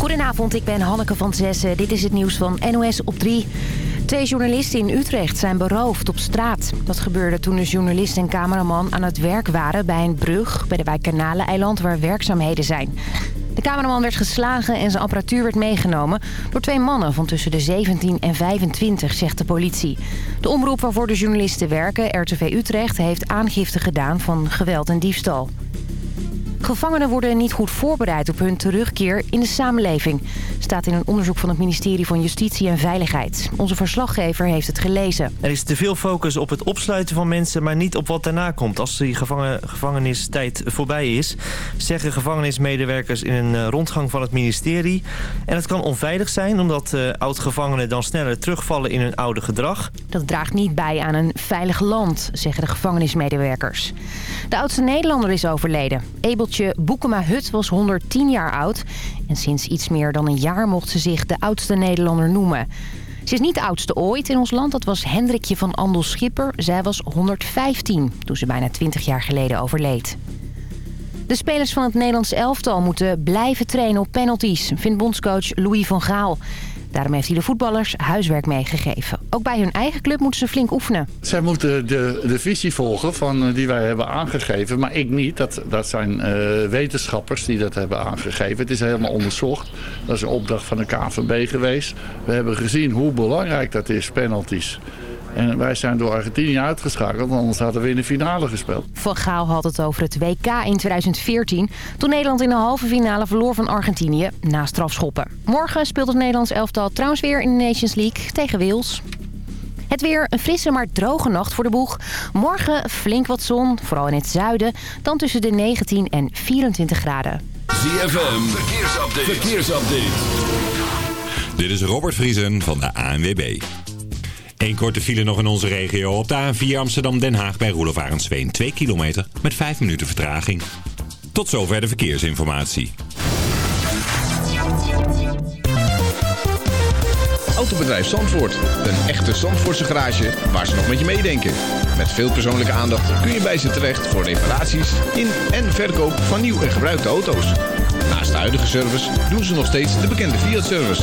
Goedenavond, ik ben Hanneke van Zessen. Dit is het nieuws van NOS op 3. Twee journalisten in Utrecht zijn beroofd op straat. Dat gebeurde toen de journalist en cameraman aan het werk waren bij een brug... bij de wijk Kanaleneiland waar werkzaamheden zijn. De cameraman werd geslagen en zijn apparatuur werd meegenomen... door twee mannen van tussen de 17 en 25, zegt de politie. De omroep waarvoor de journalisten werken, RTV Utrecht... heeft aangifte gedaan van geweld en diefstal. Gevangenen worden niet goed voorbereid op hun terugkeer in de samenleving. Staat in een onderzoek van het ministerie van Justitie en Veiligheid. Onze verslaggever heeft het gelezen. Er is te veel focus op het opsluiten van mensen, maar niet op wat daarna komt. Als die gevangen, gevangenistijd voorbij is, zeggen gevangenismedewerkers in een eh, rondgang van het ministerie. En het kan onveilig zijn omdat uh, oud-gevangenen dan sneller terugvallen in hun oude gedrag. Dat draagt niet bij aan een veilig land, zeggen de gevangenismedewerkers. De oudste Nederlander is overleden. Boekema Hut was 110 jaar oud. En sinds iets meer dan een jaar mocht ze zich de oudste Nederlander noemen. Ze is niet de oudste ooit in ons land. Dat was Hendrikje van Andel Schipper. Zij was 115 toen ze bijna 20 jaar geleden overleed. De spelers van het Nederlands elftal moeten blijven trainen op penalties, vindt bondscoach Louis van Gaal. Daarom heeft hij de voetballers huiswerk meegegeven. Ook bij hun eigen club moeten ze flink oefenen. Zij moeten de, de visie volgen van, eh, die wij hebben aangegeven. Maar ik niet. Dat, dat zijn uh, wetenschappers die dat hebben aangegeven. Het is helemaal onderzocht. Dat is een opdracht van de KVB geweest. We hebben gezien hoe belangrijk dat is, penalties. En wij zijn door Argentinië uitgeschakeld, anders hadden we in de finale gespeeld. Van Gaal had het over het WK in 2014... toen Nederland in de halve finale verloor van Argentinië na strafschoppen. Morgen speelt het Nederlands elftal trouwens weer in de Nations League tegen Wales. Het weer een frisse maar droge nacht voor de boeg. Morgen flink wat zon, vooral in het zuiden. Dan tussen de 19 en 24 graden. ZFM, verkeersupdate. verkeersupdate. Dit is Robert Vriesen van de ANWB. Eén korte file nog in onze regio. Op de A4 Amsterdam-Den Haag bij Roelof Arendsveen. 2 kilometer met 5 minuten vertraging. Tot zover de verkeersinformatie. Autobedrijf Zandvoort. Een echte Zandvoortse garage waar ze nog met je meedenken. Met veel persoonlijke aandacht kun je bij ze terecht voor reparaties in en verkoop van nieuw en gebruikte auto's. Naast de huidige service doen ze nog steeds de bekende Fiat-service.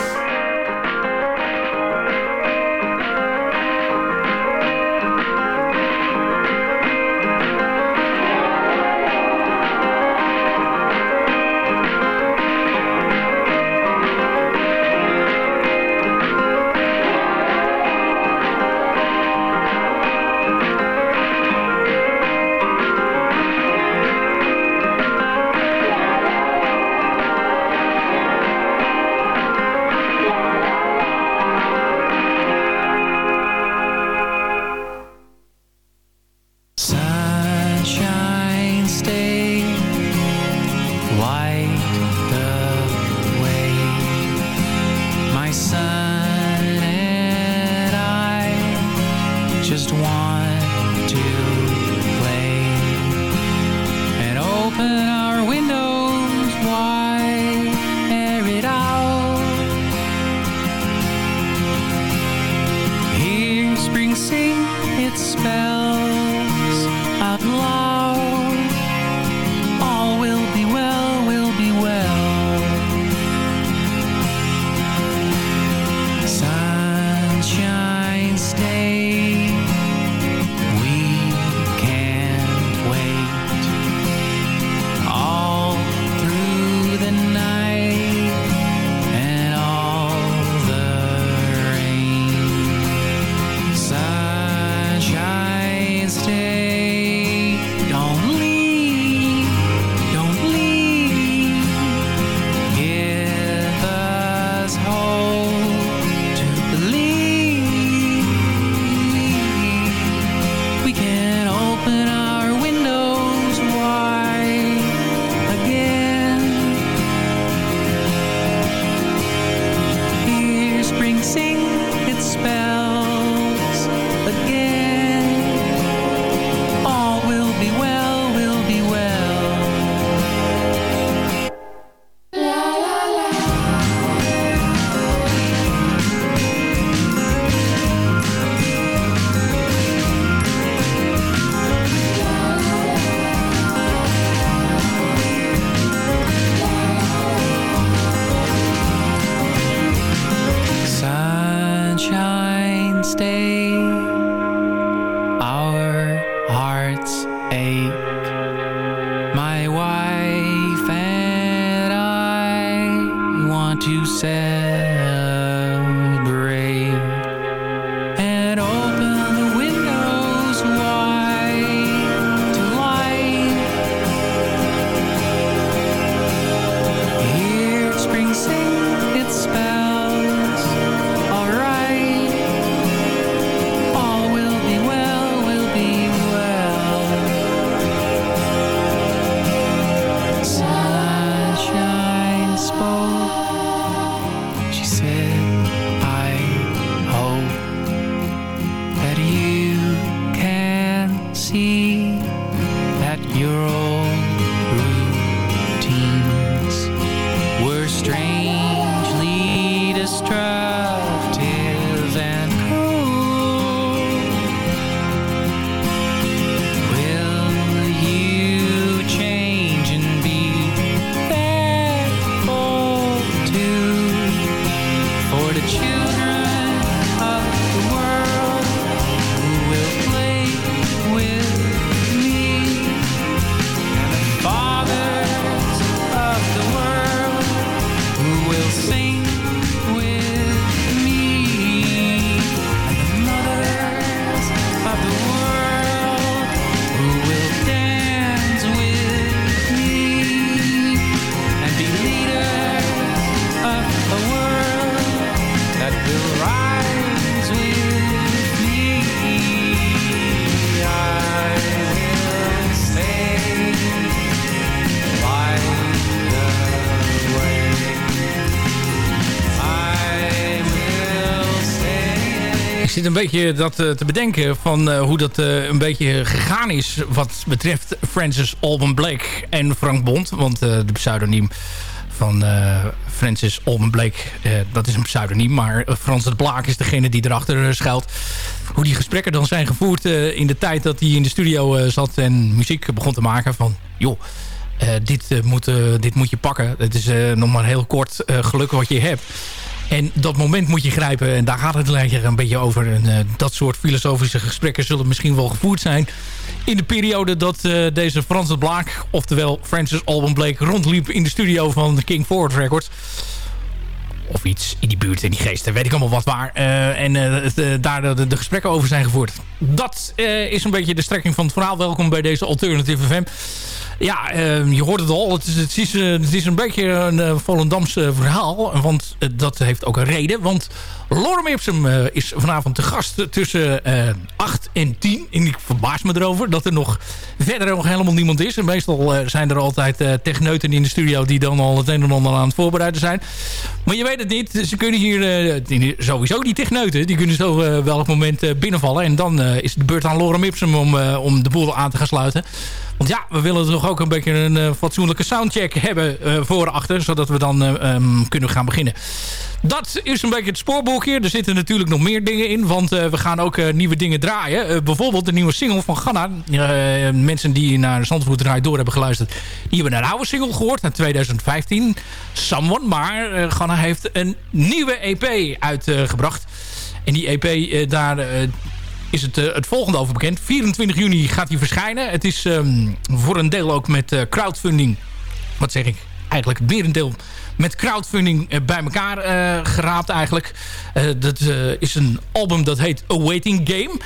Stay. our hearts ache. My wife and I want to say. Zit een beetje dat eh, te bedenken van eh, hoe dat eh, een beetje gegaan is... wat betreft Francis Alban Blake en Frank Bond. Want de pseudoniem van Francis Alban Blake, dat is een pseudoniem. Maar Frans de Blaak is degene die erachter schuilt. Hoe die gesprekken dan zijn gevoerd in de tijd dat hij in de studio zat... en muziek begon te maken van... joh, dit, moet, dit moet je pakken. Het is nog maar heel kort geluk wat je hebt. En dat moment moet je grijpen. En daar gaat het een beetje over. En, eh, dat soort filosofische gesprekken zullen misschien wel gevoerd zijn... in de periode dat eh, deze Franse Blaak... oftewel Francis Alban Blake rondliep in de studio van King Forward Records of iets in die buurt, in die geesten, weet ik allemaal wat waar. Eh, en eh, eh, daar de, de gesprekken over zijn gevoerd. Dat is een beetje de strekking van het verhaal. Welkom bij deze Alternative FM. Ja, eh, je hoort het al. Het is, het is, het is een beetje een Volendams eh, verhaal. Want dat heeft ook een reden. Want Lorem Ipsum eh, is vanavond te gast tussen eh 8 en 10. En ik verbaas me erover dat er nog verder nog helemaal niemand is. En meestal eh, zijn er altijd eh, techneuten in de studio... die dan al het een en ander aan het voorbereiden zijn. Maar je weet het niet. Ze kunnen hier eh, sowieso die techneuten... die kunnen zo eh, welk moment eh, binnenvallen. En dan eh, is de beurt aan Lorem Ipsum om, eh, om de boel aan te gaan sluiten. Want ja, we willen toch ook een beetje een eh, fatsoenlijke soundcheck hebben eh, voor achter. Zodat we dan eh, ehm, kunnen gaan beginnen. Dat is een beetje het spoorboekje. Er zitten natuurlijk nog meer dingen in. Want we gaan ook nieuwe dingen draaien. Bijvoorbeeld de nieuwe single van Ganna. Mensen die naar Zandvoort Draai Door hebben geluisterd... die hebben een oude single gehoord uit 2015. Someone. Maar Ganna heeft een nieuwe EP uitgebracht. en die EP, daar... is het, eh, het volgende over bekend. 24 juni gaat hij verschijnen. Het is ehm, voor een deel ook met eh, crowdfunding. Wat zeg ik? Eigenlijk het merendeel met crowdfunding eh, bij elkaar geraapt eigenlijk. Dat is een album dat heet A Waiting Game.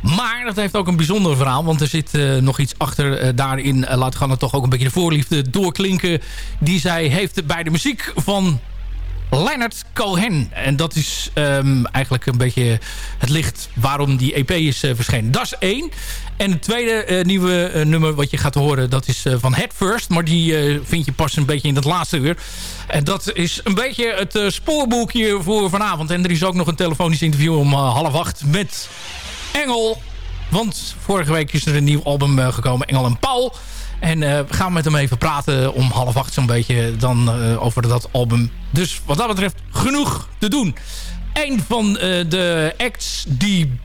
Maar dat heeft ook een bijzonder verhaal. Want er zit nog iets achter daarin. Uh, laat Ganna toch ook een beetje de voorliefde doorklinken. Die zij heeft bij de muziek van Leonard Cohen. En dat is ehm, eigenlijk een beetje het licht waarom die EP is eh, verschenen. Dat is één. En het tweede eh, nieuwe eh, nummer wat je gaat horen, dat is van Head First. Maar die vind je pas een beetje in het laatste uur. En dat is een beetje het spoorboekje voor vanavond. En er is ook nog een telefonisch interview om half acht met Engel. Want vorige week is er een nieuw album gekomen, Engel en Paul. En eh, we gaan met hem even praten om half acht zo'n beetje dan eh, over dat album. Dus wat dat betreft genoeg te doen. Een van eh, de acts die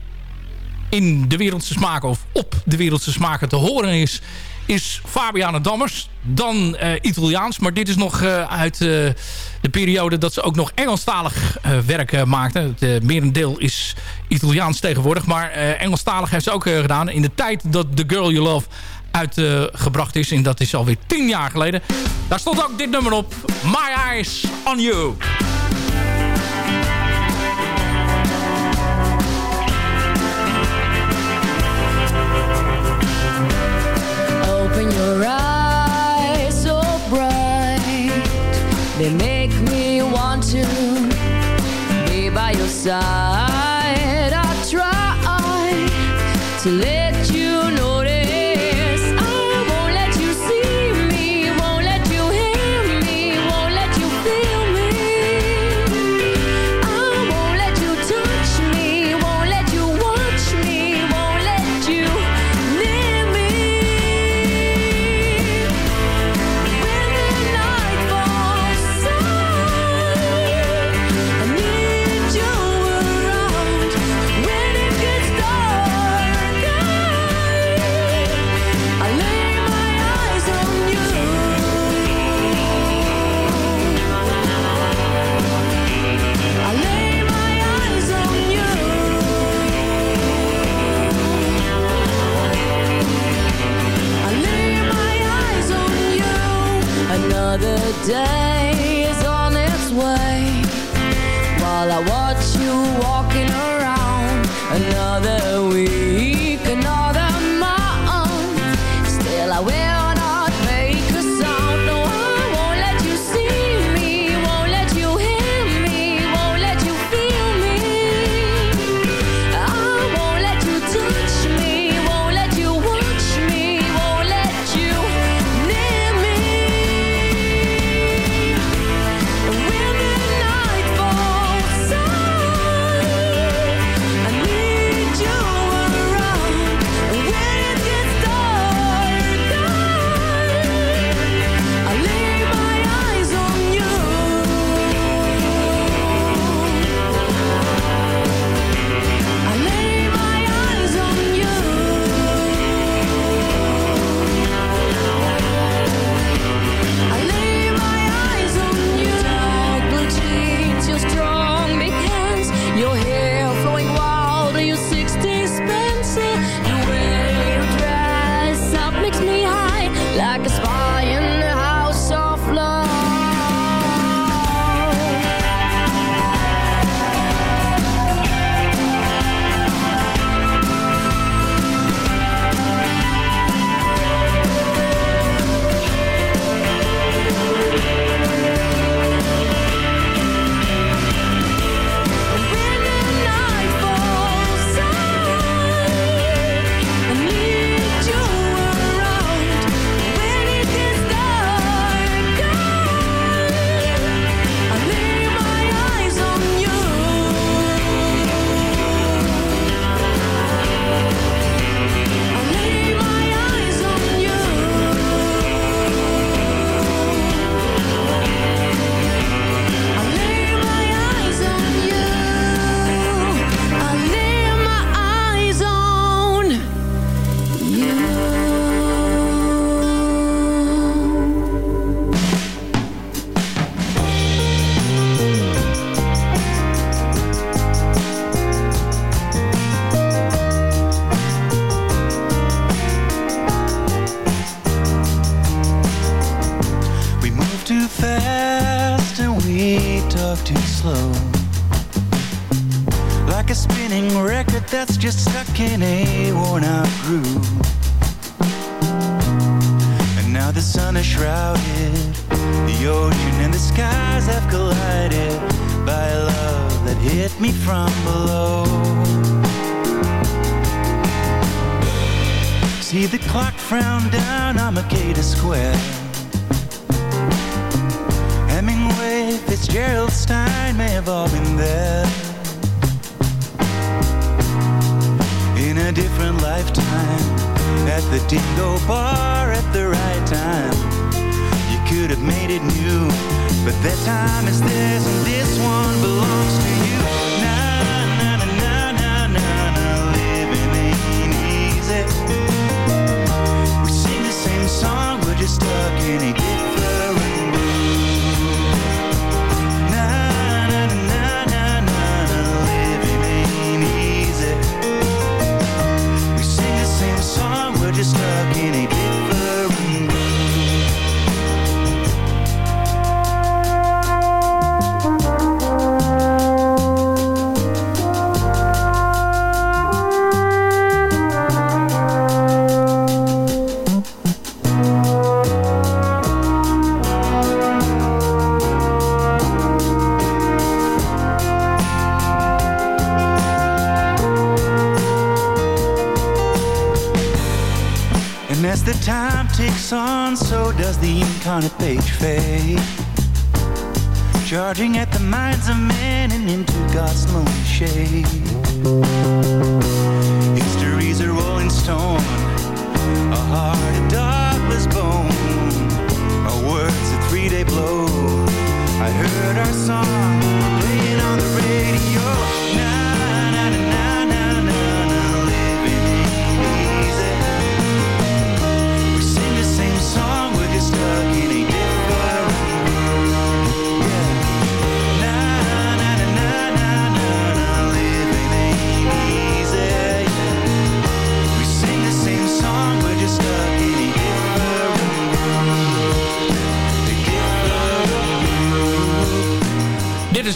in de wereldse smaken of op de wereldse smaken te horen is... is Fabiana Dammers. Dan Italiaans, maar dit is nog uit de periode dat ze ook nog Engelstalig werk maakte. Het merendeel is Italiaans tegenwoordig, maar Engelstalig heeft ze ook gedaan. In de tijd dat The Girl You Love uitgebracht is. En dat is alweer tien jaar geleden. Daar stond ook dit nummer op. My Eyes on You. Open your eyes so bright. They make me want to be by your side. I try to live. Fitzgerald Stein may have all been there. In a different lifetime At the dingo bar at the right time. You could have made it new But that time is theirs and this one belongs to you. Na na na na na na Living ain't easy. We sing the same song, we're just stuck in a different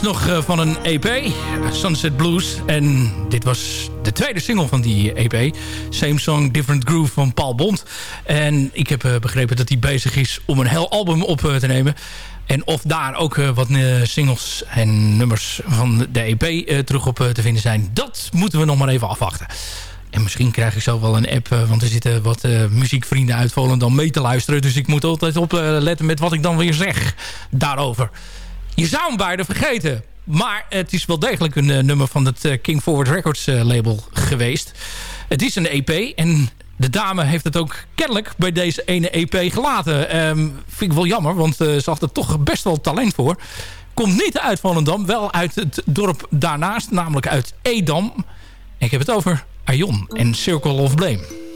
nog eh, van een EP, Sunset Blues. En dit was de tweede single van die EP. Same Song, Different Groove van Paul Bond. En ik heb eh, begrepen dat hij bezig is om een heel album op eh, te nemen. En of daar ook wat singles en nummers van de EP terug op te vinden zijn... dat moeten we nog maar even afwachten. En misschien krijg ik zo wel een app, want er zitten wat muziekvrienden uit Volendam mee te luisteren. Dus ik moet altijd opletten met wat ik dan weer zeg daarover. Je zou hem bijna vergeten. Maar het is wel degelijk een eh, nummer van het eh, King Forward Records eh, label geweest. Het is een EP en de dame heeft het ook kennelijk bij deze ene EP gelaten. Ehm, vind ik wel jammer, want ze had er toch best wel talent voor. Komt niet uit Volendam, wel uit het dorp daarnaast, namelijk uit Edam. Ik heb het over Aion en Circle of Blame.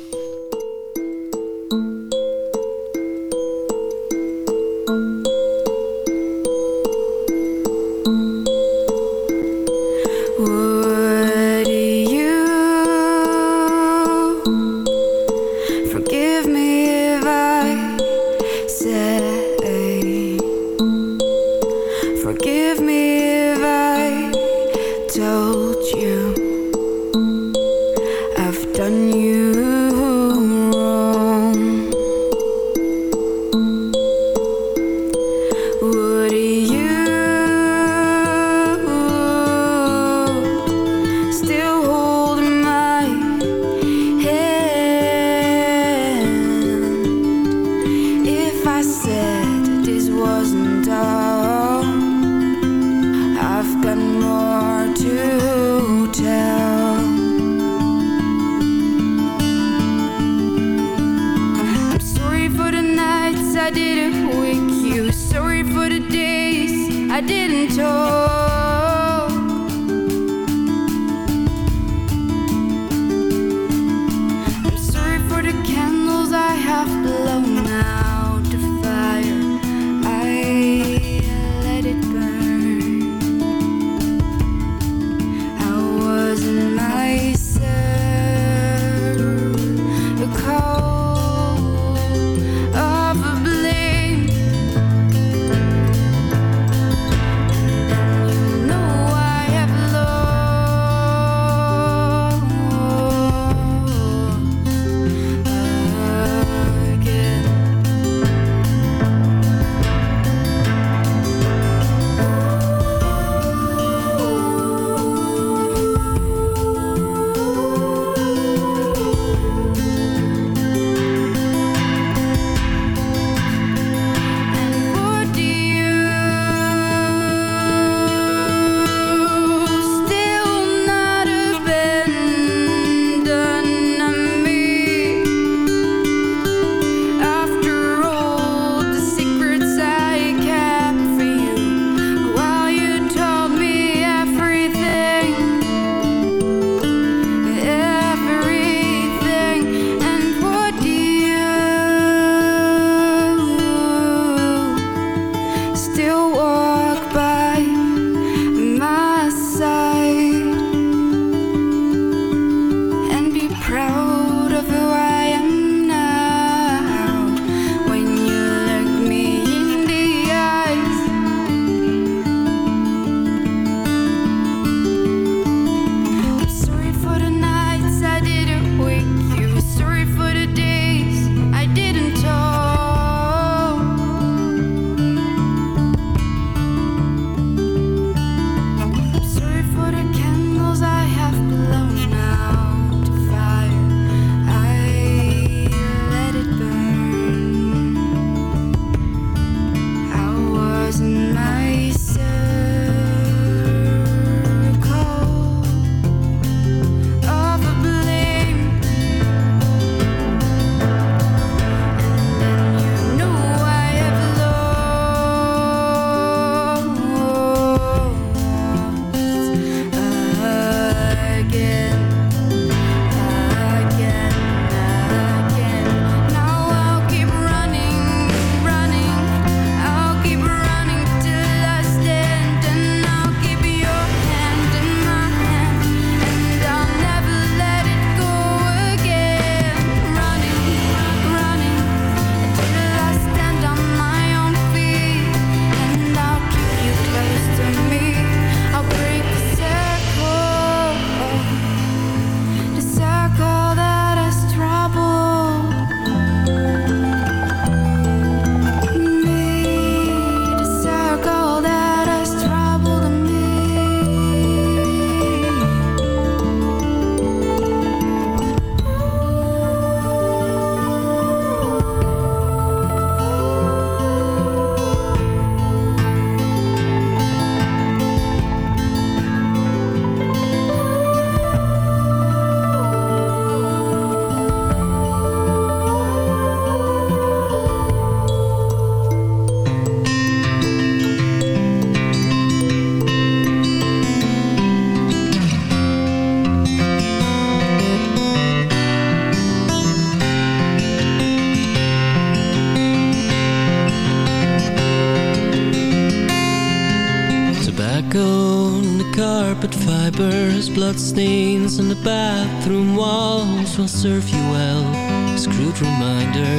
Bloodstains on the bathroom walls will serve you well. Screwed reminders,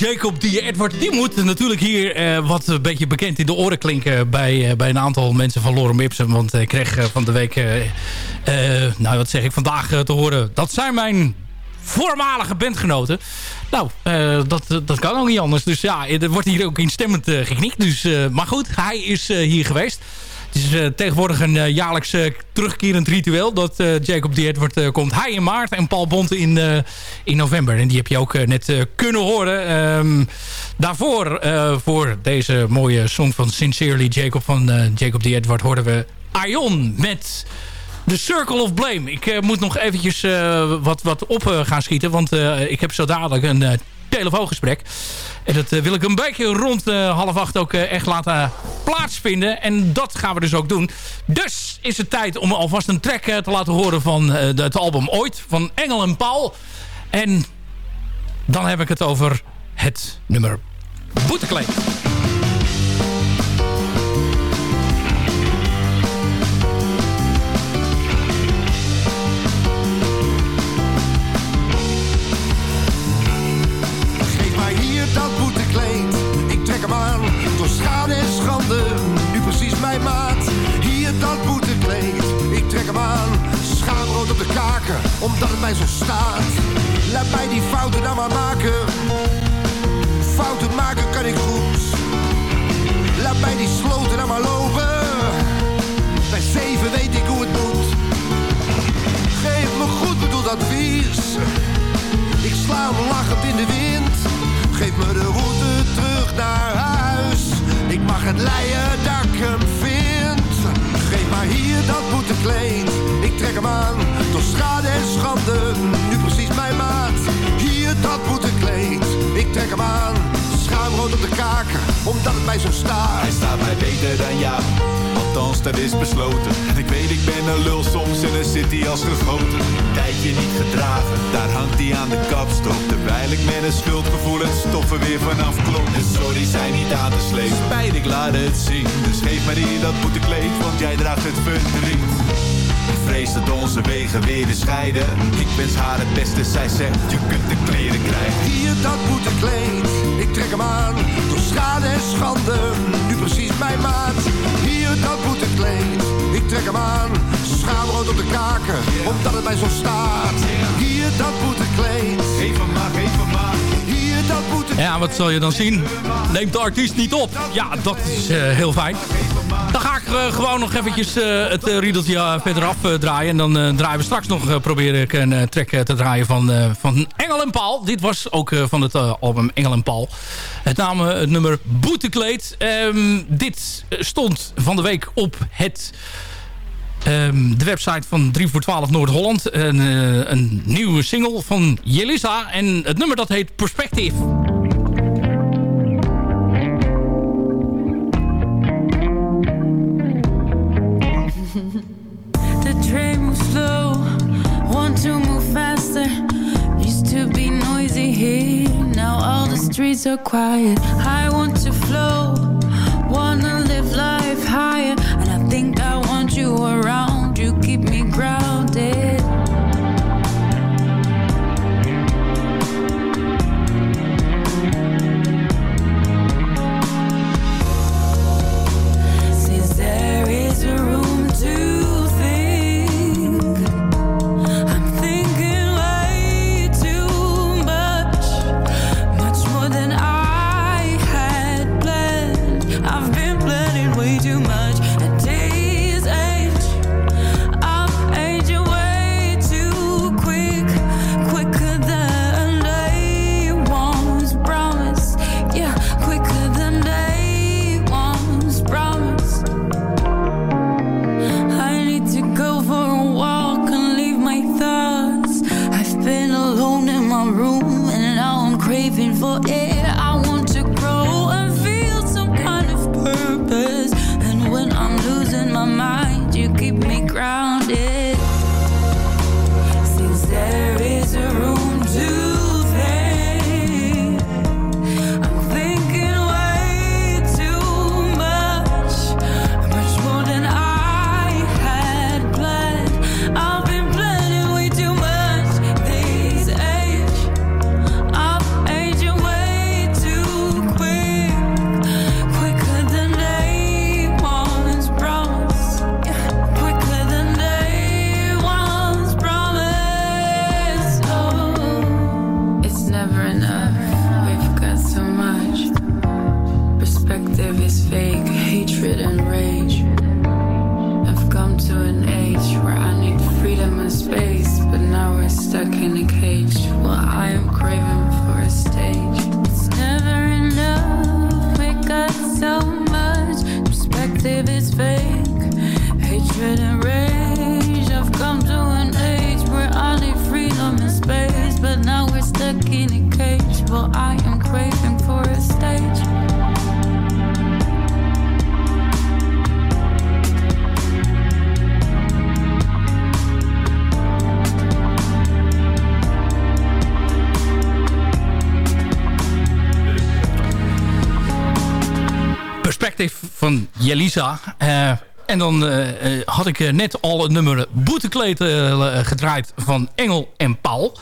Jacob D. Edward, die moet natuurlijk hier eh, wat een beetje bekend in de oren klinken bij, eh, bij een aantal mensen van Lorem Ipsum. Want ik kreeg eh, van de week, nou wat zeg ik, vandaag te horen. Dat zijn mijn voormalige bandgenoten. Nou, dat, dat kan ook niet anders. Dus ja, er wordt hier ook instemmend geknikt. Dus, maar goed, hij is hier geweest. Het is eh, tegenwoordig een eh, jaarlijks eh, terugkerend ritueel... dat Jacob D. Edward komt. Hij in maart en Paul Bonte in, in november. En die heb je ook net kunnen horen. Ehm, daarvoor, voor deze mooie song van Sincerely Jacob van Jacob D. Edward... hoorden we Aion met... The Circle of Blame. Ik moet nog eventjes wat, wat op gaan schieten. Want ik heb zo dadelijk een telefoongesprek. En dat eh, wil ik een beetje rond eh, half acht ook eh, echt laten plaatsvinden. En dat gaan we dus ook doen. Dus is het tijd om alvast een track te laten horen van het album Ooit. Van Engel en Paul. En dan heb ik het over het nummer Boetekleed. Omdat het mij zo staat. Laat mij die fouten dan maar maken. Fouten maken kan ik goed. Laat mij die sloten dan maar lopen. Bij zeven weet ik hoe het moet. Geef me goed bedoeld advies. Ik sla hem lachend in de wind. Geef me de route terug naar huis. Ik mag het leien dat ik hem vind. Geef maar hier dat boetekleed. Ik trek hem aan, door schade en schande. Nu precies mijn maat. Hier dat boetekleed. Ik trek hem aan, schaamrood op de kaken. Omdat het mij zo staat. Hij staat mij beter dan jou, althans dat is besloten. En ik weet ik ben een lul soms en dan zit hij als gegoten. Tijdje niet gedragen, daar hangt hij aan de kapstok. Terwijl ik met een schuldgevoel het stoffen weer vanaf klop. En sorry zijn niet aan te slepen, spijt ik laat het zien. Dus geef maar hier dat boetekleed, want jij draagt het verdriet. Ik vrees dat onze wegen weer eens scheiden. Ik wens haar het beste, zij zegt je kunt de kleren krijgen. Hier dat boetekleed, ik trek hem aan. Door schade en schande, nu precies mijn maat. Hier dat boetekleed, ik trek hem aan. Schaamrood op de kaken, omdat het mij zo staat. Hier dat boetekleed, Even maar, even maar. Ja, wat zal je dan zien? Neemt de artiest niet op. Ja, dat is eh, heel fijn. Dan ga ik eh, gewoon nog eventjes eh, het riedeltje verder af draaien. En dan draaien we straks nog, probeer ik een track te draaien van, van Engel en Paul. Dit was ook van het album Engel en Paul. Het naam, het nummer Boetekleed. Um, dit stond van de week op het... Um, de website van 3 voor 12 Noord-Holland. Een, een nieuwe single van Jelisa. En het nummer dat heet Perspective. streets are quiet. I want to flow, wanna live life higher, you around. You keep me grounded. Never Uh, en dan uh, uh, had ik net al het nummer Boetekleed gedraaid van Engel en Paul.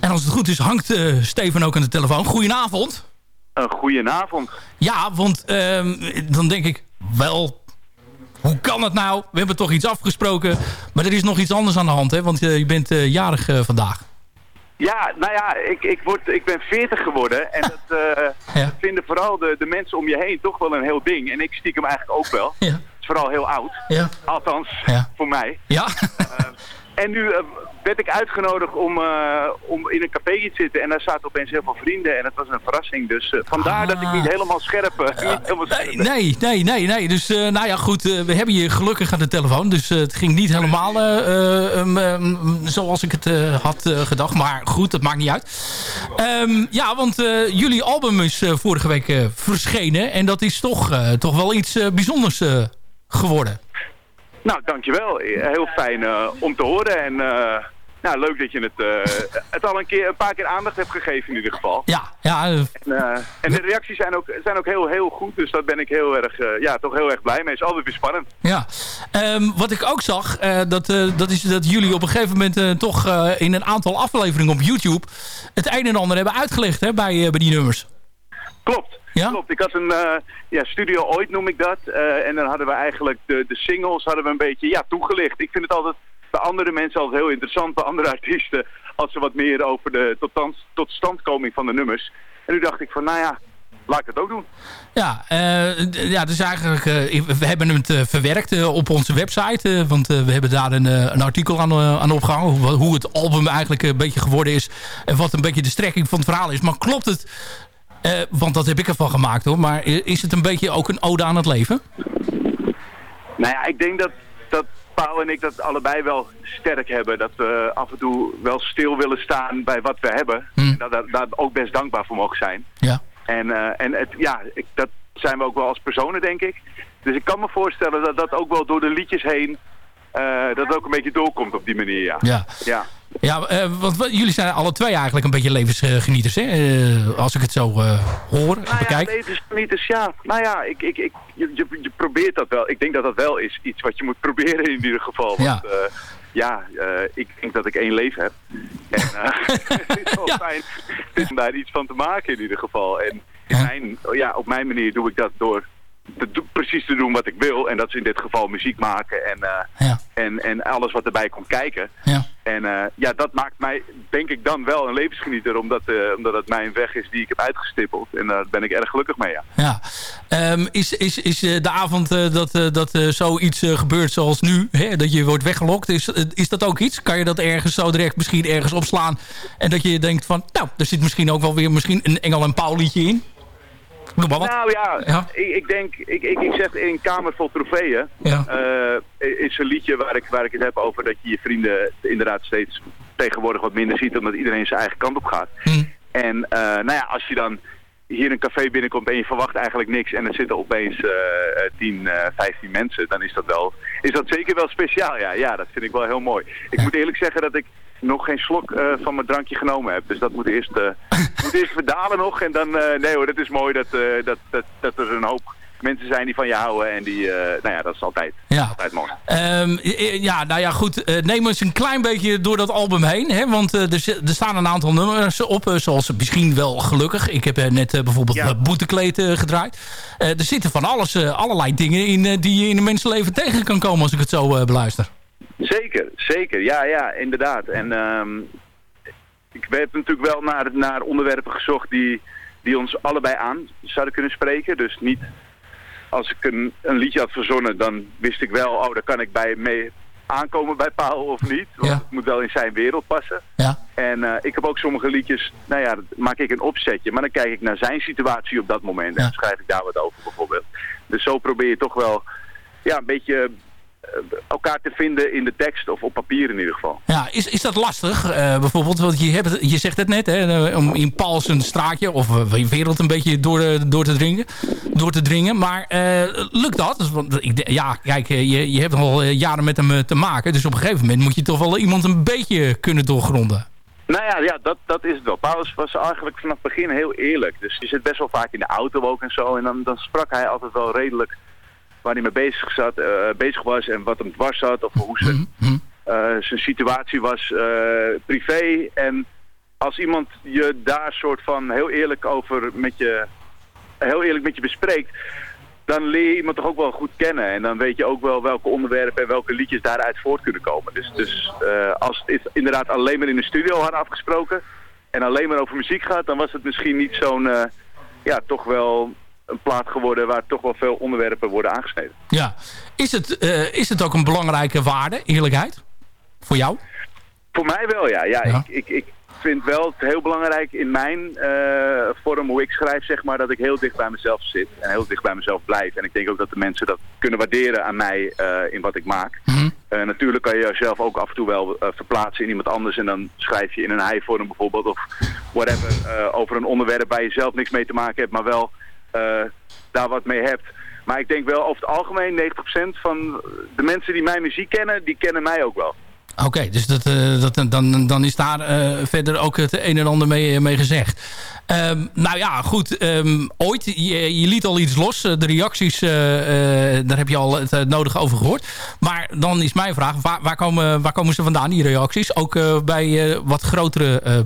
En als het goed is hangt Steven ook aan de telefoon. Goedenavond. Een goedenavond. Ja, want ehm, dan denk ik wel hoe kan het nou? We hebben toch iets afgesproken, maar er is nog iets anders aan de hand, hè? Want eh, je bent eh, jarig eh, vandaag. Ja, nou ja, ik, ik, word, ik ben 40 geworden en dat eh, vinden vooral de, de mensen om je heen toch wel een heel ding. En ik stiekem eigenlijk ook wel. Ja. Het is vooral heel oud. Ja. Althans, voor mij. Ja? En nu eh, werd ik uitgenodigd om, eh, om in een café te zitten en daar zaten opeens heel veel vrienden en het was een verrassing. Dus eh, vandaar dat ik niet helemaal scherp, eh, niet helemaal scherp. Nee, nee, nee, nee. Dus nou ja, goed. we hebben je gelukkig aan de telefoon. Dus het ging niet helemaal um, um, zoals ik het had gedacht. Maar goed, dat maakt niet uit. Ehm, ja, want jullie album is vorige week verschenen. En dat is toch, toch wel iets bijzonders geworden. Nou, dankjewel. Heel fijn eh, om te horen en eh, nou, leuk dat je het, eh, het al een, keer, een paar keer aandacht hebt gegeven in ieder geval. Ja, ja. En, en de reacties zijn ook, zijn ook heel, heel goed, dus daar ben ik heel erg, ja, toch heel erg blij mee. Het is altijd weer spannend. Ja, Ehm, wat ik ook zag, dat, dat is dat jullie op een gegeven moment toch in een aantal afleveringen op YouTube het een en ander hebben uitgelegd hè, bij, bij die nummers. Klopt. Klopt. Ik had een eh, ja, studio ooit noem ik dat. eh, en dan hadden we eigenlijk de, de singles hadden we een beetje ja, toegelicht. Ik vind het altijd bij andere mensen altijd heel interessant, bij andere artiesten, als ze wat meer over de tot, totstandkoming van de nummers. En nu dacht ik van, nou ja, laat ik het ook doen. Ja, eh, ja dus eigenlijk, we hebben het verwerkt op onze website. want we hebben daar een, een artikel aan, aan opgehangen. Hoe, hoe het album eigenlijk een beetje geworden is. En wat een beetje de strekking van het verhaal is. Maar klopt het? Eh, want dat heb ik ervan gemaakt hoor. Maar is het een beetje ook een ode aan het leven? Nou ja, ik denk dat, dat Pauw en ik dat allebei wel sterk hebben. Dat we af en toe wel stil willen staan bij wat we hebben. En dat we daar ook best dankbaar voor mogen zijn. Ja. En, eh, en het, ja, ik, dat zijn we ook wel als personen, denk ik. Dus ik kan me voorstellen dat dat ook wel door de liedjes heen... eh, dat het ook een beetje doorkomt op die manier, ja. Ja. ja. Ja, eh, want jullie zijn alle twee eigenlijk een beetje levensgenieters, hè? Eh, als ik het zo eh, hoor, Nou ja, bekijk. levensgenieters, ja. Nou ja, ik, ik, ik, je, je, je probeert dat wel. Ik denk dat dat wel is iets wat je moet proberen in ieder geval. Want, Ja. ja, ja ik denk dat ik één leven heb. En het is wel fijn om daar iets van te maken in ieder geval. En in mijn, ja, op mijn manier doe ik dat door te do- precies te doen wat ik wil. En dat is in dit geval muziek maken en, en, en alles wat erbij komt kijken. Ja. En eh, ja, dat maakt mij, denk ik, dan wel een levensgenieter. Omdat, eh, omdat het mijn weg is die ik heb uitgestippeld. En daar ben ik erg gelukkig mee, ja. Ja. Ehm, is, is, is eh, de avond eh, dat, dat zoiets gebeurt zoals nu, hè, dat je wordt weggelokt, is, is dat ook iets? Kan je dat ergens zo direct misschien ergens opslaan en dat je denkt van, nou, er zit misschien ook wel weer misschien een Engel en Paul liedje in? Noem maar wat. Nou ja, Ja. Ik, ik denk, ik, ik, ik zeg in Kamer vol Trofeeën, Ja. eh, is een liedje waar ik, waar ik het heb over dat je je vrienden inderdaad steeds tegenwoordig wat minder ziet, omdat iedereen zijn eigen kant op gaat. En eh, nou ja, als je dan hier een café binnenkomt en je verwacht eigenlijk niks en er zitten opeens eh, 10, eh 15 mensen, dan is dat wel, is dat zeker wel speciaal. Ja, ja dat vind ik wel heel mooi. Ik moet eerlijk zeggen dat ik nog geen slok eh, van mijn drankje genomen heb. Dus dat moet eerst, eh, moet eerst verdalen nog. En dan, eh, nee hoor, dat is mooi dat, dat, dat, dat er een hoop mensen zijn die van je houden. En die, nou ja, dat is altijd, Ja. altijd mooi. Ehm, eh, ja, nou ja, goed. neem eens een klein beetje door dat album heen. Hè? Want er, er staan een aantal nummers op, zoals misschien wel gelukkig. Ik heb net bijvoorbeeld Ja. Boetekleed gedraaid. Er zitten van alles, allerlei dingen in die je in een mensenleven tegen kan komen als ik het zo beluister. Zeker, zeker. Ja, ja, inderdaad. En ehm, ik heb natuurlijk wel naar, naar onderwerpen gezocht die, die ons allebei aan zouden kunnen spreken. Dus niet als ik een, een liedje had verzonnen, dan wist ik wel, oh, daar kan ik bij mee aankomen bij Paul of niet. Want het moet wel in zijn wereld passen. Ja. En eh, ik heb ook sommige liedjes, nou ja, dat maak ik een opzetje. Maar dan kijk ik naar zijn situatie op dat moment. En dan schrijf ik daar wat over bijvoorbeeld. Dus zo probeer je toch wel ja, een beetje elkaar te vinden in de tekst of op papier in ieder geval. Ja, is, is dat lastig? eh, bijvoorbeeld, want je, hebt, je zegt het net, hè, eh, om in Paul zijn straatje of eh, je wereld een beetje door, eh, door, te, dringen, door te dringen. Maar eh, lukt dat? Dus, want ik, ja, kijk, eh, je, je hebt al eh, jaren met hem eh, te maken. Dus op een gegeven moment moet je toch wel iemand een beetje kunnen doorgronden. Nou ja, ja dat, dat is het wel. Paulus was eigenlijk vanaf het begin heel eerlijk. Dus je zit best wel vaak in de auto ook en zo. En dan, dan sprak hij altijd wel redelijk waar hij mee bezig, zat, eh, bezig was en wat hem dwars zat. Of hoe zijn, eh, zijn situatie was eh, privé. En als iemand je daar soort van heel eerlijk over met je, heel eerlijk met je bespreekt, dan leer je iemand toch ook wel goed kennen. En dan weet je ook wel welke onderwerpen en welke liedjes daaruit voort kunnen komen. Dus, dus als het inderdaad alleen maar in de studio hadden afgesproken en alleen maar over muziek gaat, dan was het misschien niet zo'n, ja, toch wel een plaat geworden waar toch wel veel onderwerpen worden aangesneden. Ja. Is het, eh, is het ook een belangrijke waarde, eerlijkheid? Voor jou? Voor mij wel, ja. ja, Ja. Ik, ik, ik vind wel het heel belangrijk in mijn eh, vorm hoe ik schrijf, zeg maar, dat ik heel dicht bij mezelf zit en heel dicht bij mezelf blijf. En ik denk ook dat de mensen dat kunnen waarderen aan mij eh, in wat ik maak. Eh, natuurlijk kan je jezelf ook af en toe wel verplaatsen in iemand anders en dan schrijf je in een hij-vorm bijvoorbeeld of whatever over een onderwerp waar je zelf niks mee te maken hebt, maar wel daar wat mee hebt. Maar ik denk wel over het algemeen 90% van de mensen die mijn muziek kennen, die kennen mij ook wel. Oké, dus dat, eh, dat, dan, dan is daar eh, verder ook het een en ander mee, mee gezegd. Ehm, nou ja, goed. ehm, ooit, je, je liet al iets los. Eh, De reacties, eh, eh, daar heb je al het eh, nodige over gehoord. Maar dan is mijn vraag, waar, waar, komen, waar komen ze vandaan, die reacties? Ook eh, bij eh, wat grotere eh,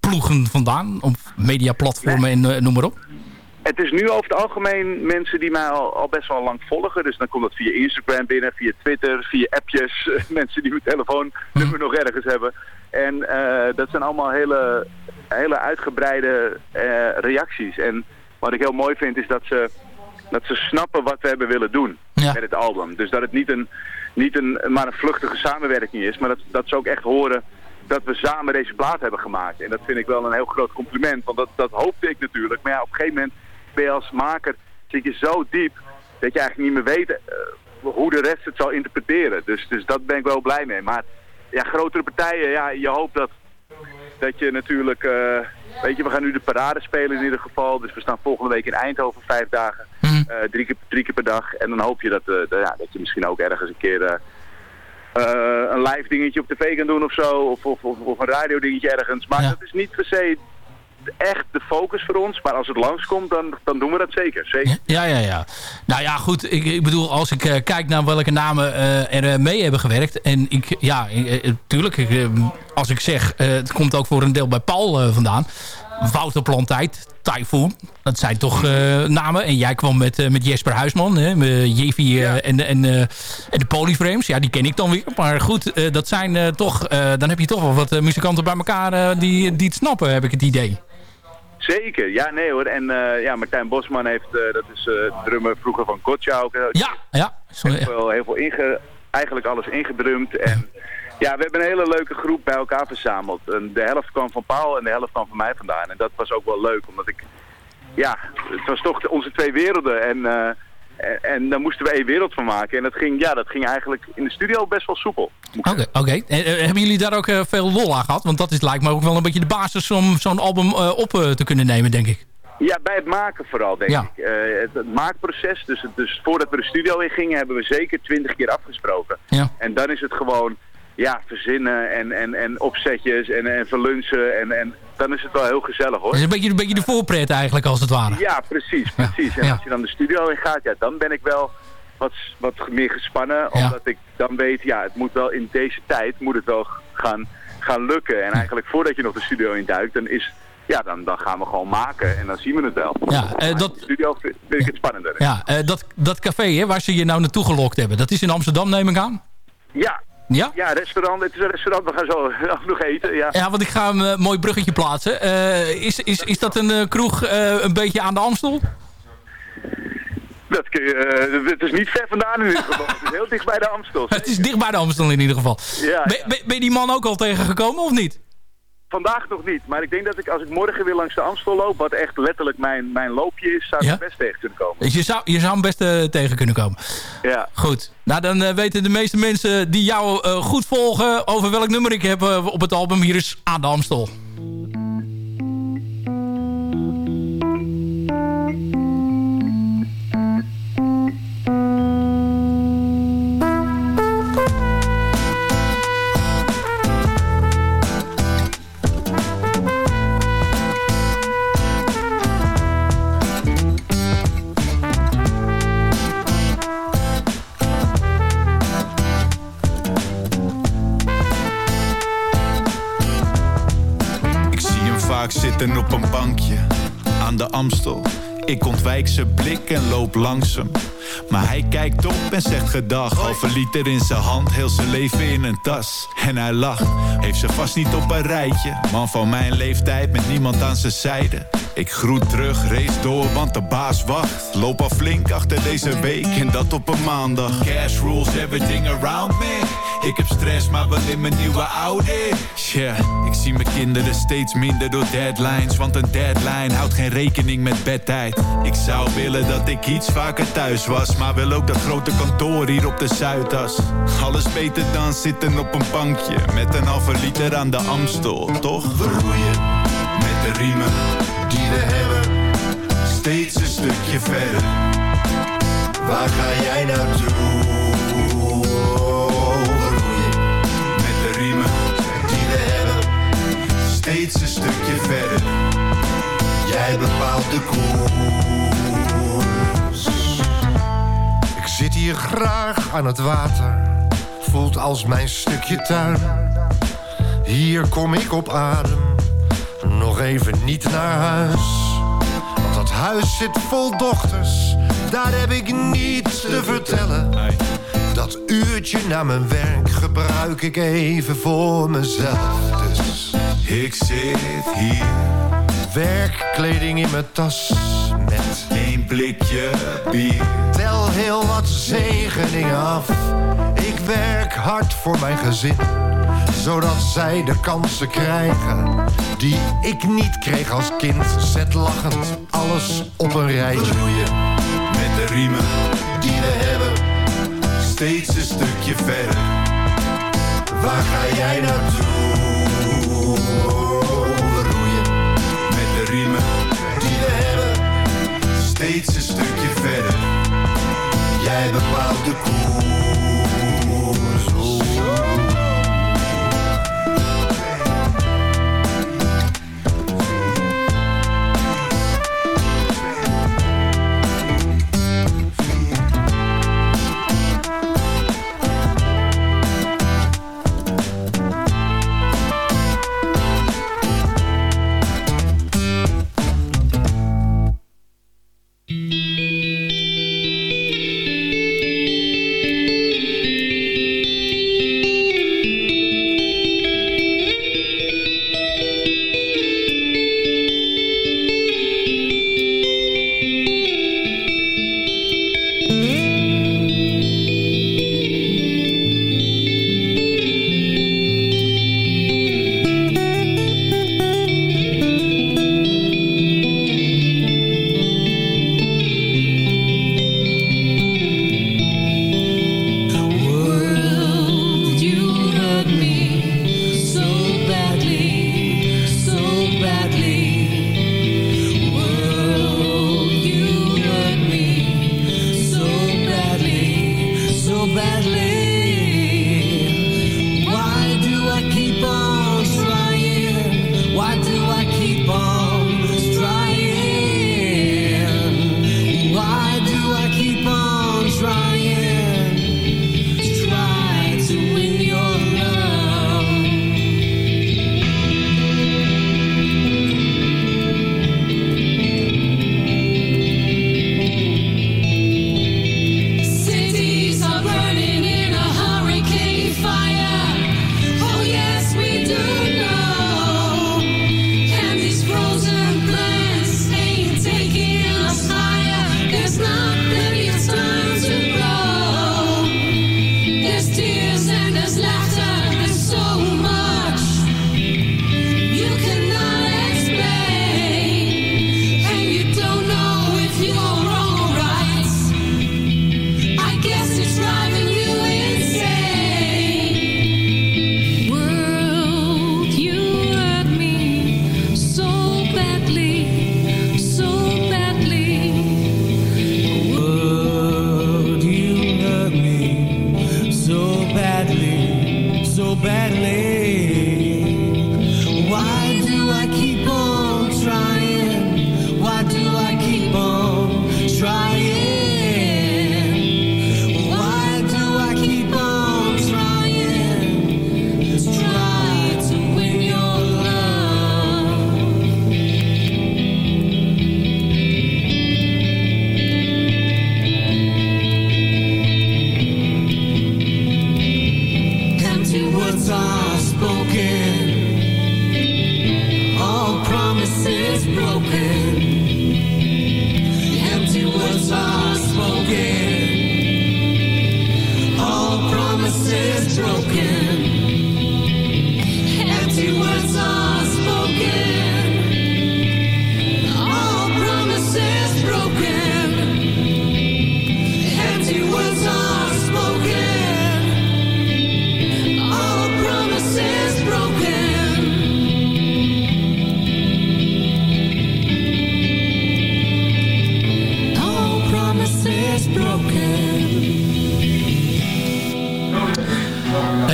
ploegen vandaan? Op mediaplatformen en eh, noem maar op. Het is nu over het algemeen mensen die mij al, al best wel lang volgen. Dus dan komt dat via Instagram binnen, via Twitter, via appjes. mensen die mijn telefoonnummer nog ergens hebben. En eh, dat zijn allemaal hele, hele uitgebreide eh, reacties. En wat ik heel mooi vind is dat ze, dat ze snappen wat we hebben willen doen met het album. Dus dat het niet, een, niet een, maar een vluchtige samenwerking is. Maar dat, dat ze ook echt horen dat we samen deze plaat hebben gemaakt. En dat vind ik wel een heel groot compliment. Want dat, dat hoopte ik natuurlijk. Maar ja, op een gegeven moment ben je als maker zit je zo diep dat je eigenlijk niet meer weet eh, hoe de rest het zal interpreteren. Dus, dus dat ben ik wel blij mee. Maar ja, grotere partijen, ja, je hoopt dat, dat je natuurlijk... eh, weet je, we gaan nu de parade spelen in ieder geval. Dus we staan volgende week in Eindhoven vijf dagen. eh, drie, keer, drie keer per dag. En dan hoop je dat, dat, ja, dat je misschien ook ergens een keer... een live dingetje op tv kan doen of zo. Of, of, of, of een radio dingetje ergens. Maar dat is niet per se echt de focus voor ons. Maar als het langskomt, dan, dan doen we dat zeker. zeker. Ja, ja, ja. Nou ja, goed. Ik, ik bedoel, als ik eh, kijk naar welke namen eh, er eh, mee hebben gewerkt. En ik, ja, natuurlijk. als ik zeg, het komt ook voor een deel bij Paul vandaan. Wouter Plantijd, Typhoon. Dat zijn toch namen. En jij kwam met, met Jesper Huisman. Hè, met Jevi en, en, en de Polyframes. Ja, die ken ik dan weer. Maar goed, dat zijn toch... dan heb je toch wel wat muzikanten bij elkaar die, die het snappen, heb ik het idee. Zeker, ja nee hoor. En eh, ja, Martijn Bosman heeft, eh, dat is de drummer vroeger van Gotcha ook. Ja, ja. Heeft wel heel veel inge, eigenlijk alles ingedrumd. En ja, we hebben een hele leuke groep bij elkaar verzameld. En de helft kwam van Paul en de helft kwam van mij vandaan. En dat was ook wel leuk, omdat ik, ja, het was toch onze twee werelden. En, en, en daar moesten we één wereld van maken. En dat ging, ja, dat ging eigenlijk in de studio best wel soepel. Oké, oké. En, eh, hebben jullie daar ook eh, veel lol aan gehad? Want dat is, lijkt me ook wel een beetje de basis om zo'n album eh, op eh, te kunnen nemen, denk ik. Ja, bij het maken vooral, denk Ja. ik. Eh, het, het maakproces, dus, dus voordat we de studio in gingen, hebben we zeker twintig keer afgesproken. Ja. En dan is het gewoon, ja, verzinnen en, en, en opzetjes en, en verlunchen. En, en dan is het wel heel gezellig, hoor. Het is een beetje, een beetje de voorpret eigenlijk, als het ware. Ja, precies, precies. En als je dan de studio in gaat, ja, dan ben ik wel wat, wat meer gespannen. Omdat ik dan weet, ja, het moet wel in deze tijd, moet het wel gaan, gaan lukken. En eigenlijk voordat je nog de studio in duikt, dan is... Ja, dan, dan gaan we gewoon maken en dan zien we het wel. Ja, eh, dat- de studio vind, vind ik het spannender. Ja, eh, dat, dat café hè, waar ze je nou naartoe gelokt hebben, dat is in Amsterdam, neem ik aan? Ja. Ja? Ja, restaurant. Het is een restaurant. We gaan zo nog eten. Ja. Ja, want ik ga een eh, mooi bruggetje plaatsen. Eh, is, is, is dat een eh, kroeg een beetje aan de Amstel? Dat kun je, het is niet ver vandaan in ieder geval. Het is heel dicht bij de Amstel. Het is dicht bij de Amstel in ieder geval. Ja, Ben, ben, ben je die man ook al tegengekomen of niet? Vandaag nog niet. Maar ik denk dat ik als ik morgen weer langs de Amstel loop, wat echt letterlijk mijn, mijn loopje is, zou ik Ja? er best tegen kunnen komen. Dus je zou, je zou hem best eh, tegen kunnen komen. Ja. Goed. Nou, dan eh, weten de meeste mensen die jou eh, goed volgen... over welk nummer ik heb op het album. Hier is Aan de Amstel. Zitten op een bankje aan de Amstel Ik ontwijk zijn blik en loop langs hem. Maar hij kijkt op en zegt gedag. Halve liter in zijn hand, heel zijn leven in een tas. En hij lacht, heeft ze vast niet op een rijtje. Man van mijn leeftijd met niemand aan zijn zijde. Ik groet terug, race door, want de baas wacht. Loop al flink achter deze week en dat op een maandag. Cash rules everything around me. Ik heb stress, maar wel in mijn nieuwe Audi. Yeah, ik zie mijn kinderen steeds minder door deadlines. Want een deadline houdt geen rekening met bedtijd. Ik zou willen dat ik iets vaker thuis was. Maar wil ook dat grote kantoor hier op de Zuidas. Alles beter dan zitten op een bankje. Met een halve liter aan de Amstel, toch? We roeien met de riemen die we hebben. Steeds een stukje verder. Waar ga jij naartoe? Steeds een stukje verder. Jij bepaalt de koers. Ik zit hier graag aan het water. Voelt als mijn stukje tuin. Hier kom ik op adem. Nog even niet naar huis. Want dat huis zit vol dochters. Daar heb ik niets te vertellen. Dat uurtje na mijn werk gebruik ik even voor mezelf. Ik zit hier. Werkkleding in mijn tas met één blikje bier. Tel heel wat zegeningen af. Ik werk hard voor mijn gezin. Zodat zij de kansen krijgen die ik niet kreeg als kind. Zet lachend alles op een rijtje. Met de riemen die we hebben. steeds een stukje verder. Waar ga jij naartoe? We roeien Met de riemen die we hebben. steeds een stukje verder. Jij bepaalt de koers.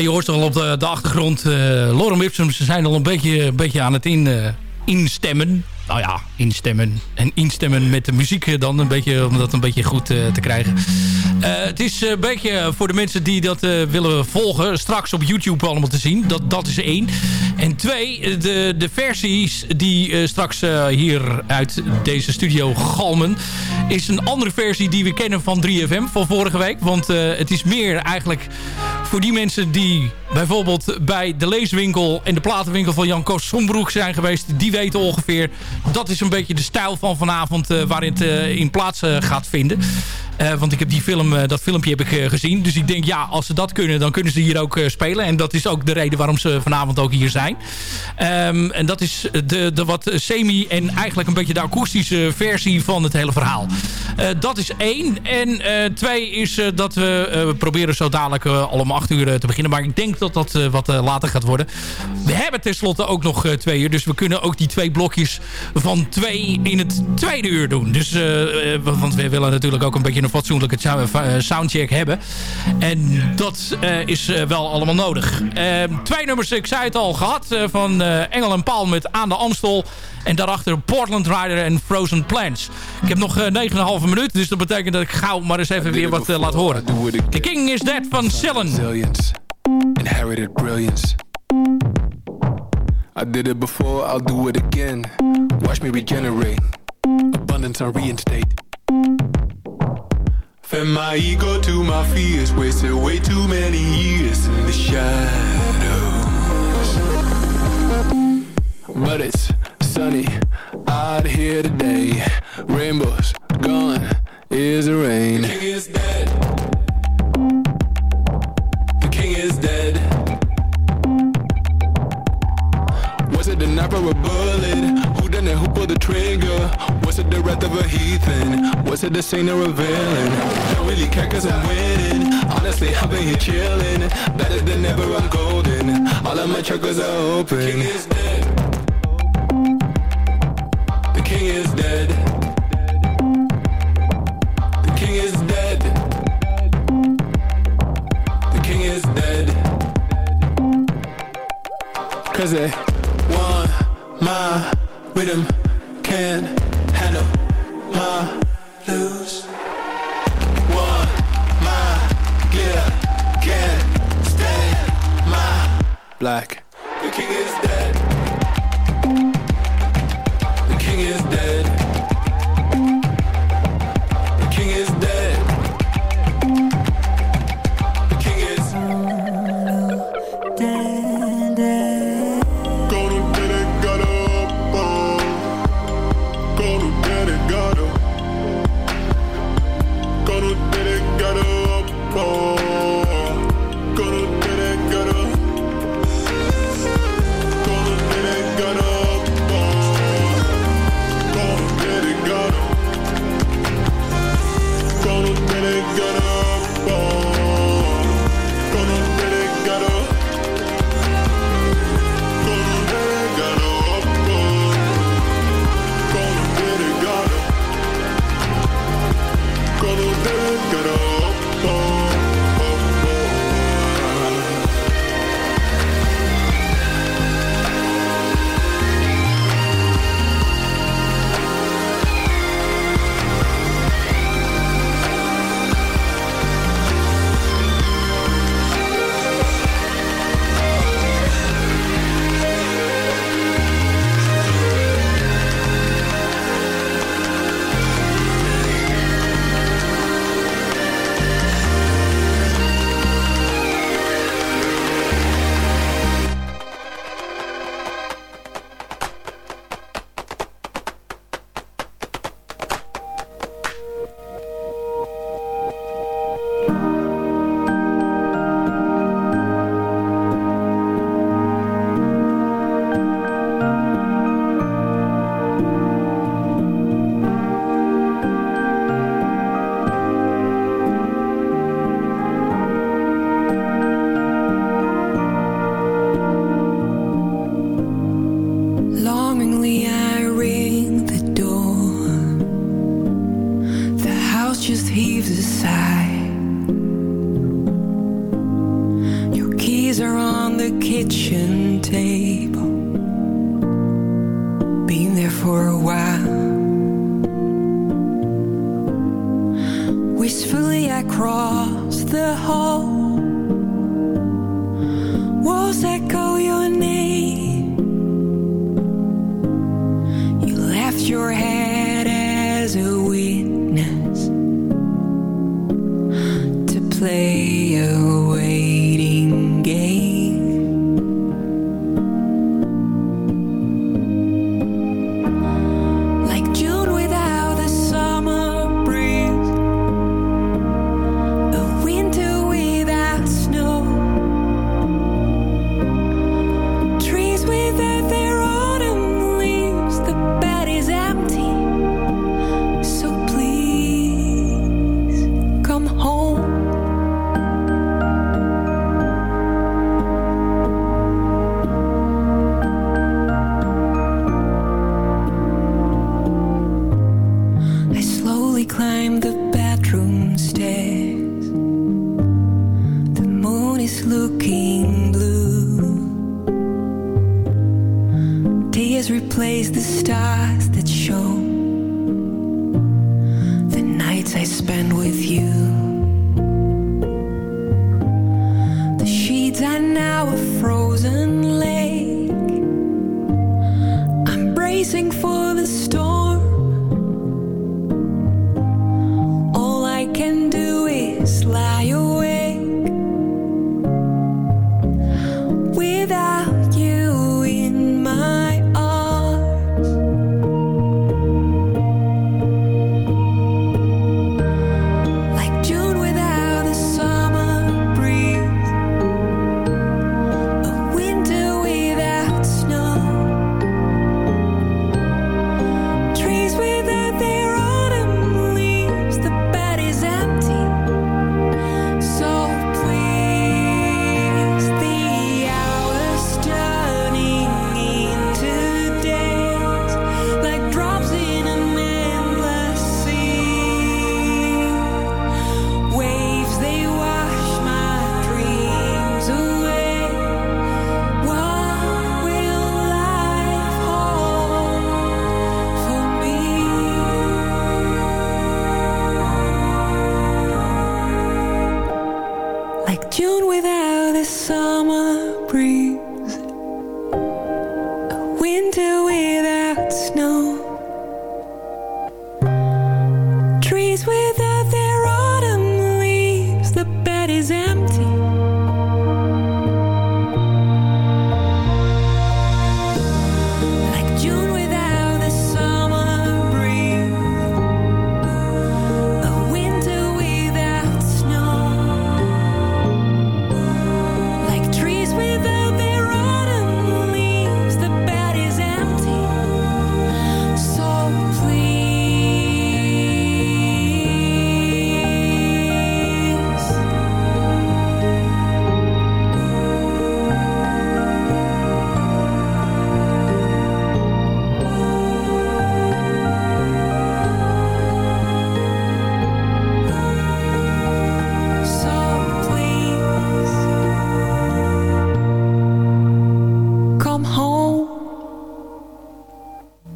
Je hoort al op de, de achtergrond. eh Lorem Ipsum, ze zijn al een beetje, een beetje aan het eh, instemmen. Nou ja, instemmen. En instemmen met de muziek dan. Een beetje, om dat een beetje goed eh, te krijgen. Het is een beetje voor de mensen die dat willen volgen. Straks op YouTube allemaal te zien. Dat, dat is één. En twee, de, de versies die straks hier uit deze studio galmen... is een andere versie die we kennen van 3FM van vorige week. Want het is meer eigenlijk voor die mensen die bijvoorbeeld bij de leeswinkel en de platenwinkel van Jan Koos Sombroek zijn geweest. Die weten ongeveer, dat is een beetje de stijl van vanavond eh, waarin het eh, in plaats eh, gaat vinden. want ik heb die film, dat filmpje heb ik gezien. Dus ik denk, ja, als ze dat kunnen, dan kunnen ze hier ook spelen. En dat is ook de reden waarom ze vanavond ook hier zijn. Ehm, en dat is de, de wat semi- en eigenlijk een beetje de akoestische versie van het hele verhaal. dat is één. En twee is dat we proberen zo dadelijk allemaal uur eh, te beginnen. Maar ik denk dat dat eh, wat eh, later gaat worden. We hebben tenslotte ook nog twee uur. Dus we kunnen ook die twee blokjes van twee in het tweede uur doen. Dus, want we willen natuurlijk ook een beetje een fatsoenlijke soundcheck hebben. En dat is wel allemaal nodig. Ehm, twee nummers, ik zei het al, gehad van Engel en Paul met Aan de Amstel. En daarachter Portland Rider en Frozen Plants. Ik heb nog 9,5 minuut, dus dat betekent dat ik gauw maar eens even weer wat laat horen. The King is Dead van Sillen. Resilience, inherited brilliance. I did it before, I'll do it again. Watch me regenerate, abundance I reinstate. Fed my ego to my fears, wasted way too many years in the shadows. But it's sunny out here today. Rainbows heathen? Was it the saint or a villain? Don't really care cause I'm winning. Honestly, I've been here chilling. Better than ever, I'm golden. All of my chakras are open.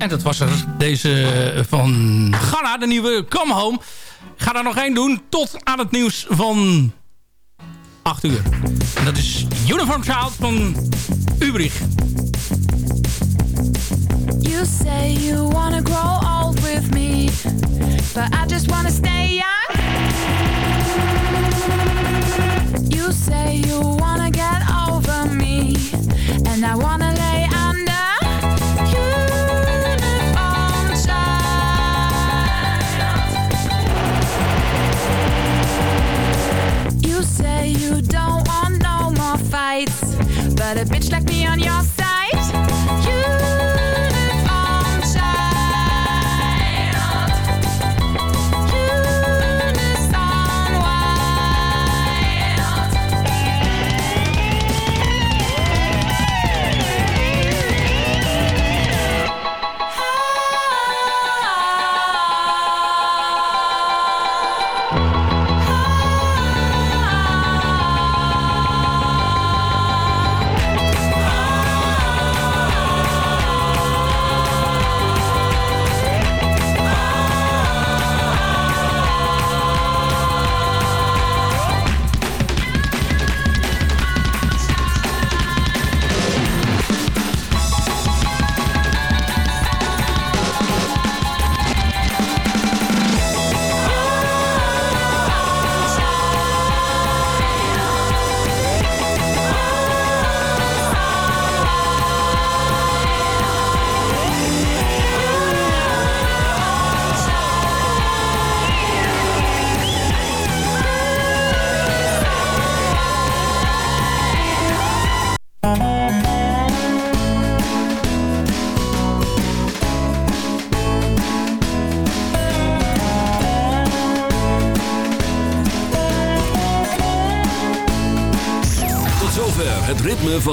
Dat was er deze eh, van Ghana, de nieuwe Come Home. Ik ga daar nog één doen tot aan het nieuws van 8 uur. En dat is Uniform Child van Ubrich. You say you wanna grow old with me But I just wanna stay young You say you wanna get over me And I wanna